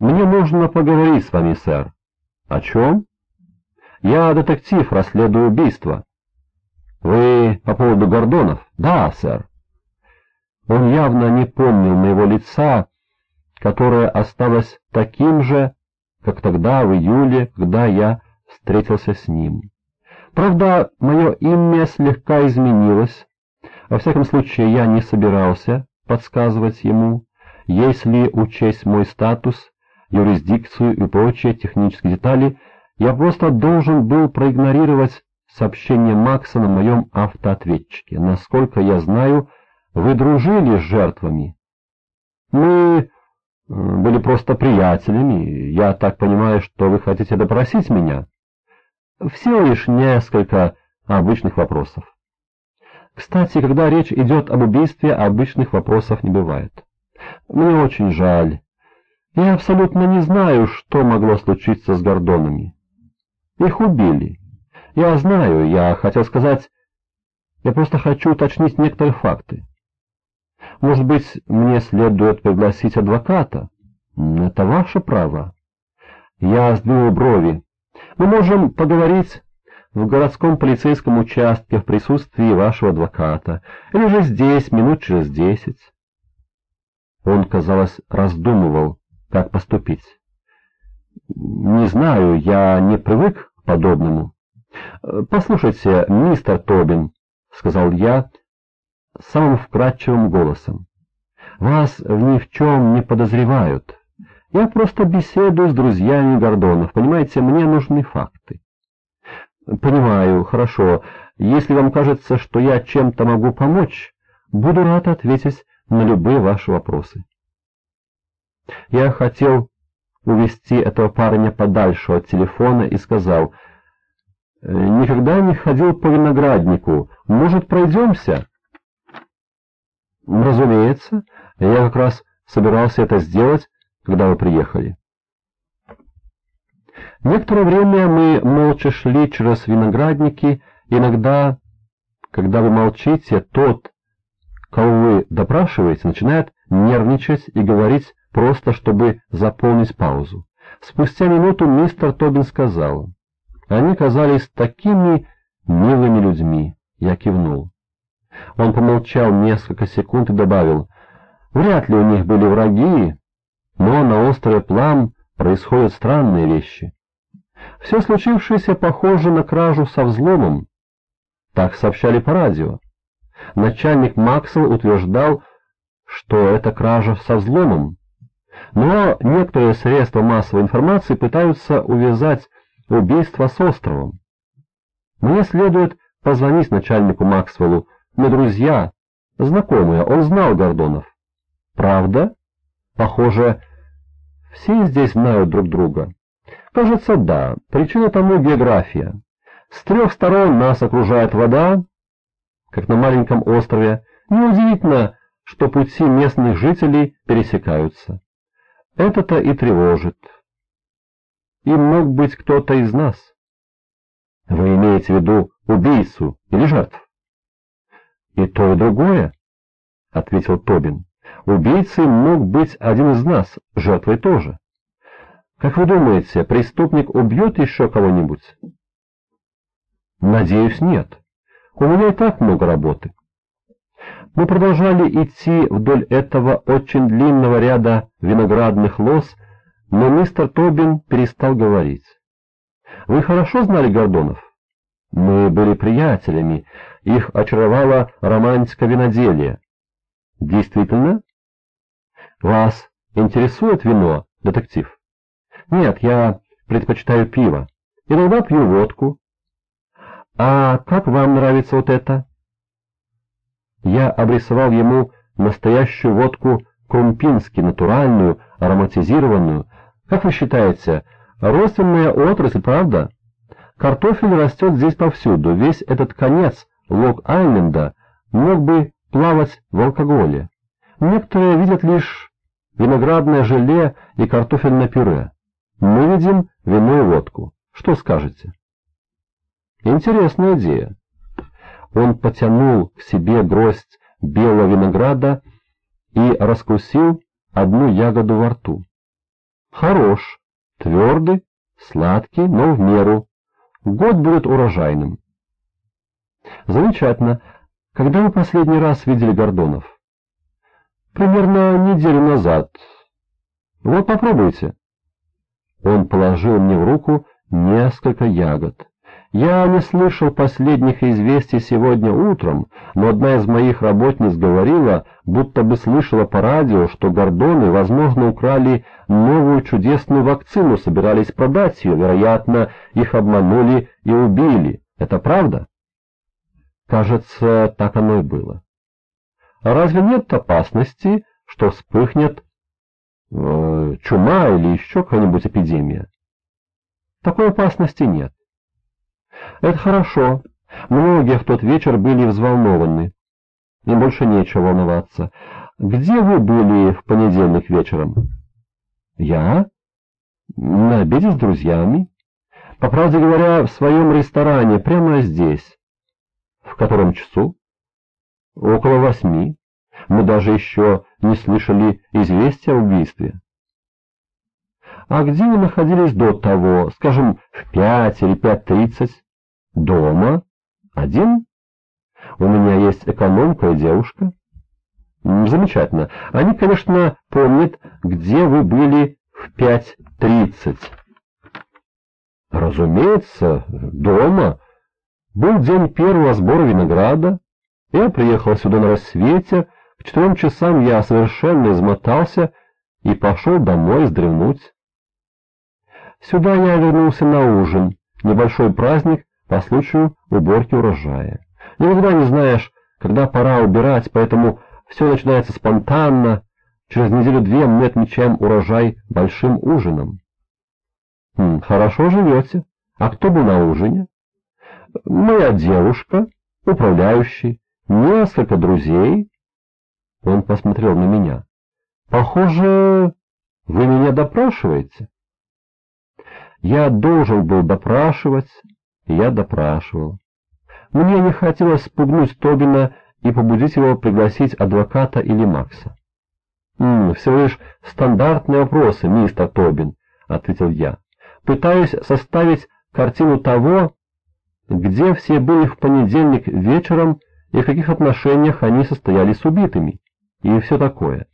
Мне нужно поговорить с вами, сэр. О чем? Я детектив, расследую убийство. Вы по поводу Гордонов? Да, сэр. Он явно не помнил моего лица, которое осталось таким же, как тогда, в июле, когда я встретился с ним. Правда, мое имя слегка изменилось. Во всяком случае, я не собирался подсказывать ему, если учесть мой статус, юрисдикцию и прочие технические детали, я просто должен был проигнорировать сообщение Макса на моем автоответчике. Насколько я знаю, вы дружили с жертвами. Мы э, были просто приятелями. Я так понимаю, что вы хотите допросить меня? Всего лишь несколько обычных вопросов. Кстати, когда речь идет об убийстве, обычных вопросов не бывает. Мне очень жаль. Я абсолютно не знаю, что могло случиться с Гордонами. Их убили. Я знаю, я хотел сказать... Я просто хочу уточнить некоторые факты. Может быть, мне следует пригласить адвоката? Это ваше право. Я сдвинул брови. Мы можем поговорить в городском полицейском участке в присутствии вашего адвоката, или же здесь, минут через десять. Он, казалось, раздумывал, как поступить. «Не знаю, я не привык к подобному». «Послушайте, мистер Тобин», — сказал я самым вкрадчивым голосом, — «вас ни в чем не подозревают. Я просто беседую с друзьями Гордонов, понимаете, мне нужны факты». «Понимаю, хорошо. Если вам кажется, что я чем-то могу помочь, буду рад ответить на любые ваши вопросы. Я хотел увести этого парня подальше от телефона и сказал, «Э, «Никогда не ходил по винограднику. Может, пройдемся?» «Разумеется. Я как раз собирался это сделать, когда вы приехали». Некоторое время мы молча шли через виноградники. Иногда, когда вы молчите, тот, кого вы допрашиваете, начинает нервничать и говорить просто, чтобы заполнить паузу. Спустя минуту мистер Тобин сказал, «Они казались такими милыми людьми». Я кивнул. Он помолчал несколько секунд и добавил, «Вряд ли у них были враги, но на острове Плам происходят странные вещи. Все случившееся похоже на кражу со взломом. Так сообщали по радио. Начальник Максвелл утверждал, что это кража со взломом. Но некоторые средства массовой информации пытаются увязать убийство с островом. Мне следует позвонить начальнику Максвеллу, мы друзья, знакомые, он знал Гордонов. Правда? Похоже, все здесь знают друг друга. Кажется, да. Причина тому география. С трех сторон нас окружает вода, как на маленьком острове. Неудивительно, что пути местных жителей пересекаются. Это-то и тревожит. И мог быть кто-то из нас. Вы имеете в виду убийцу или жертв? И то, и другое, — ответил Тобин. Убийцей мог быть один из нас, жертвой тоже. Как вы думаете, преступник убьет еще кого-нибудь? Надеюсь, нет. У меня и так много работы. Мы продолжали идти вдоль этого очень длинного ряда виноградных лоз, но мистер Тобин перестал говорить. Вы хорошо знали Гордонов? Мы были приятелями, их очаровала романтика виноделия. Действительно? Вас интересует вино, детектив? Нет, я предпочитаю пиво. Иногда пью водку. А как вам нравится вот это? Я обрисовал ему настоящую водку Крумпински, натуральную, ароматизированную. Как вы считаете, родственная отрасль, правда? Картофель растет здесь повсюду. Весь этот конец Лог-Айленда мог бы плавать в алкоголе. Некоторые видят лишь виноградное желе и картофельное пюре. Мы видим вино и водку. Что скажете? Интересная идея. Он потянул к себе гроздь белого винограда и раскусил одну ягоду во рту. Хорош, твердый, сладкий, но в меру. Год будет урожайным. Замечательно. Когда вы последний раз видели Гордонов? Примерно неделю назад. Вот попробуйте. Он положил мне в руку несколько ягод. Я не слышал последних известий сегодня утром, но одна из моих работниц говорила, будто бы слышала по радио, что Гордоны, возможно, украли новую чудесную вакцину, собирались продать ее, вероятно, их обманули и убили. Это правда? Кажется, так оно и было. А разве нет опасности, что вспыхнет э, чума или еще какая-нибудь эпидемия? Такой опасности нет. Это хорошо. Многие в тот вечер были взволнованы. Им больше нечего волноваться. Где вы были в понедельник вечером? Я? На обеде с друзьями. По правде говоря, в своем ресторане, прямо здесь. В котором часу? Около восьми. Мы даже еще не слышали известия о убийстве. А где вы находились до того, скажем, в пять или пять тридцать? Дома? Один? У меня есть экономка и девушка. Замечательно. Они, конечно, помнят, где вы были в пять тридцать. Разумеется, дома. Был день первого сбора винограда. Я приехал сюда на рассвете. К четырем часам я совершенно измотался и пошел домой вздремнуть. Сюда я вернулся на ужин. Небольшой праздник по случаю уборки урожая. Никогда не знаешь, когда пора убирать, поэтому все начинается спонтанно. Через неделю-две мы отмечаем урожай большим ужином. Хм, хорошо живете. А кто был на ужине? Моя девушка, управляющий, несколько друзей. Он посмотрел на меня. Похоже, вы меня допрашиваете. Я должен был допрашивать, я допрашивал. Мне не хотелось спугнуть Тобина и побудить его пригласить адвоката или Макса. «М -м, «Всего лишь стандартные вопросы, мистер Тобин», — ответил я. «Пытаюсь составить картину того, где все были в понедельник вечером и в каких отношениях они состояли с убитыми, и все такое.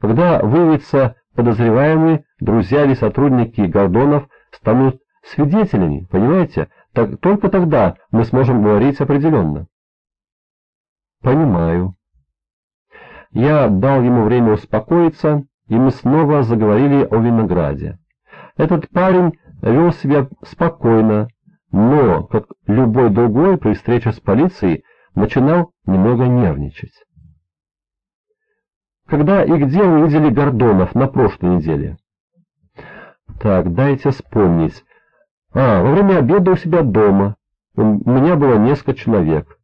Когда выявится подозреваемый, друзья или сотрудники Гордонов станут свидетелями, понимаете? Так только тогда мы сможем говорить определенно. Понимаю. Я дал ему время успокоиться, и мы снова заговорили о винограде. Этот парень вел себя спокойно, но, как любой другой при встрече с полицией, начинал немного нервничать. Когда и где вы видели Гордонов на прошлой неделе? Так, дайте вспомнить. А, во время обеда у себя дома. У меня было несколько человек.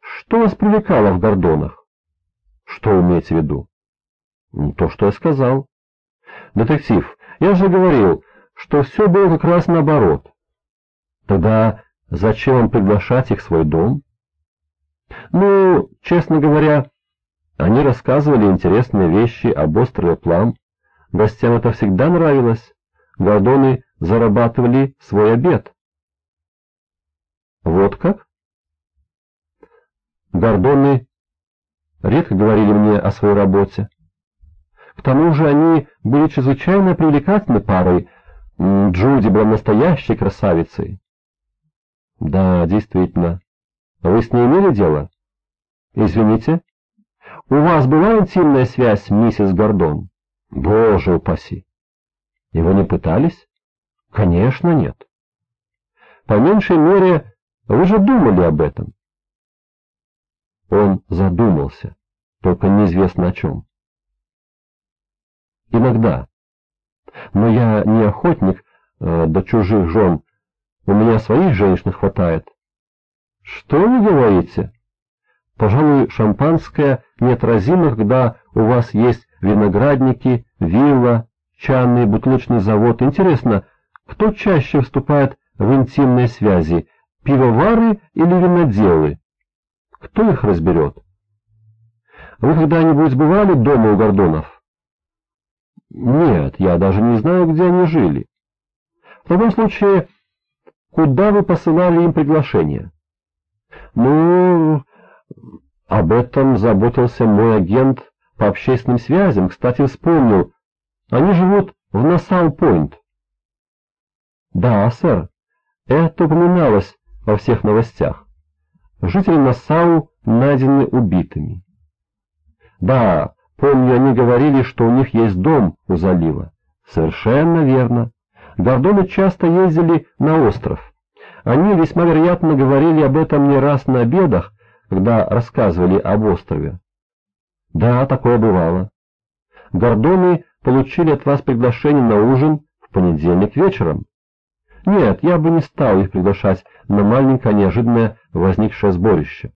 Что вас привлекало в Гордонах? Что вы имеете в виду? То, что я сказал. Детектив, я же говорил, что все было как раз наоборот. Тогда зачем вам приглашать их в свой дом? Ну, честно говоря, они рассказывали интересные вещи об острове Плам. Гостям это всегда нравилось. Гордоны зарабатывали свой обед. Вот как? Гордоны редко говорили мне о своей работе. К тому же они были чрезвычайно привлекательной парой. Джуди была настоящей красавицей. Да, действительно. Вы с ней имели дело? Извините. У вас была интимная связь, миссис Гордон? Боже упаси. И вы не пытались? Конечно, нет. По меньшей мере, вы же думали об этом. Он задумался, только неизвестно о чем. Иногда. Но я не охотник э, до чужих жен. У меня своих женщин хватает. Что вы говорите? Пожалуй, шампанское неотразимо, когда у вас есть виноградники, вилла, чанный бутылочный завод. Интересно, кто чаще вступает в интимные связи, пивовары или виноделы? Кто их разберет? Вы когда-нибудь бывали дома у Гордонов? Нет, я даже не знаю, где они жили. В таком случае, куда вы посылали им приглашение? Ну, об этом заботился мой агент по общественным связям. Кстати, вспомнил. Они живут в Нассау-Пойнт. Да, сэр, это упоминалось во всех новостях. Жители Нассау найдены убитыми. Да, помню, они говорили, что у них есть дом у залива. Совершенно верно. Гордоны часто ездили на остров. Они весьма вероятно говорили об этом не раз на обедах, когда рассказывали об острове. Да, такое бывало. Гордоны получили от вас приглашение на ужин в понедельник вечером. Нет, я бы не стал их приглашать на маленькое неожиданное возникшее сборище.